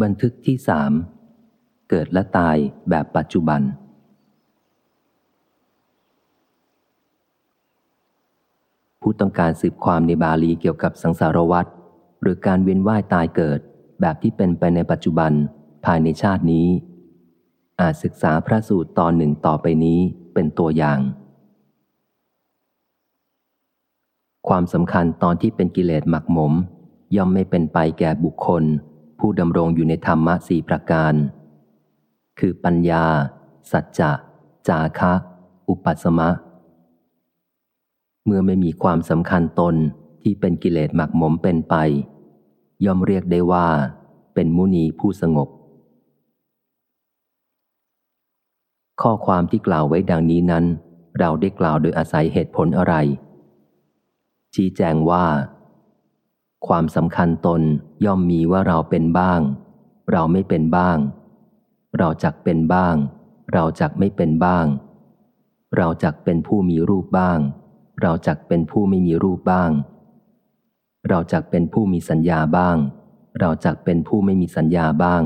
บันทึกที่สามเกิดและตายแบบปัจจุบัน ผู้ต้องการสืบความในบาลีเกี่ยวกับสังสารวัฏหรือการเวียนว่ายตายเกิดแบบที่เป็นไปในปัจจุบันภายในชาตินี้ อาจศึกษาพระสูตรตอนหนึ่งต่อไปนี้เป็นตัวอย่าง ความสำคัญตอนที่เป็นกิเลสหมักหมม ย่อมไม่เป็นไปแก่บุคคล ผู้ดำรงอยู่ในธรรมะสี่ประการ คือปัญญา สัจจะ จาคะ อุปัสมะ เมื่อไม่มีความสำคัญตนที่เป็นกิเลสหมักหมมเป็นไป ย่อมเรียกได้ว่า เป็นมุนีผู้สงบ ข้อความที่กล่าวไว้ดังนี้นั้น เราได้กล่าวโดยอาศัยเหตุผลอะไร ชี้แจงว่า ความสำคัญตนย่อมมีว่าเราเป็นบ้าง เราไม่เป็นบ้าง เราจักเป็นบ้าง เราจักไม่เป็นบ้าง เราจักเป็นผู้มีรูปบ้าง เราจักเป็นผู้ไม่มีรูปบ้าง เราจักเป็นผู้มีสัญญาบ้าง เราจักเป็นผู้ไม่มีสัญญาบ้าง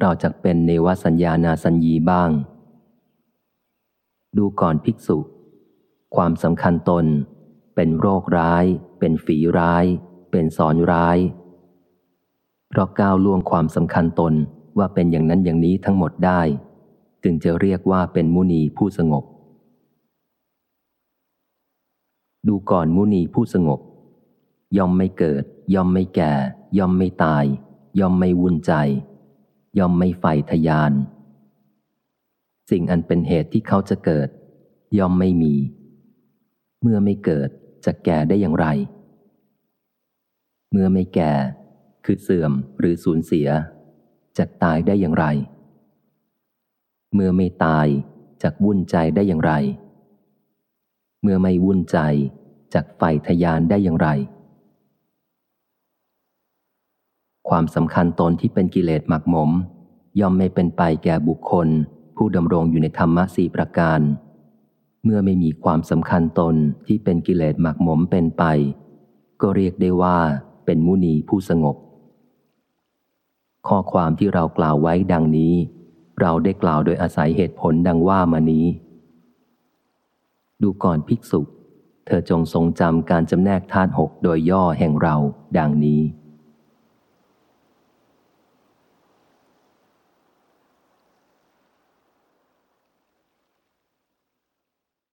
เราจักเป็นเนวสัญญานาสัญญีบ้าง ดูก่อนภิกษุ ความสำคัญตน เป็นโรคร้าย เป็นฝีร้าย เป็นสอนร้าย เพราะก้าวล่วงความสำคัญตนว่าเป็นอย่างนั้นอย่างนี้ทั้งหมดได้ จึงจะเรียกว่าเป็นมุนีผู้สงบ ดูก่อนมุนีผู้สงบ ย่อมไม่เกิด ย่อมไม่แก่ ย่อมไม่ตาย ย่อมไม่วุ่นใจ ย่อมไม่ไฟทยาน สิ่งอันเป็นเหตุที่เขาจะเกิด ย่อมไม่มี เมื่อไม่เกิด จะแก่ได้อย่างไร เมื่อไม่แก่คือเสื่อมหรือสูญเสีย จะตายได้อย่างไร เมื่อไม่ตายจะวุ่นใจได้อย่างไร เมื่อไม่วุ่นใจจากไฟทยานได้อย่างไร ความสำคัญตนที่เป็นกิเลสหมักหมม ย่อมไม่เป็นไปแก่บุคคล ผู้ดำรงอยู่ในธรรมะสี่ประการ เมื่อไม่มีความสำคัญตนที่เป็นกิเลสหมักหมมเป็นไป ก็เรียกได้ว่าเป็นมุนีผู้สงบ ข้อความที่เรากล่าวไว้ดังนี้ เราได้กล่าวโดยอาศัยเหตุผลดังว่ามานี้ ดูก่อนภิกษุ เธอจงทรงจำการจำแนกธาตุหกโดยย่อแห่งเราดังนี้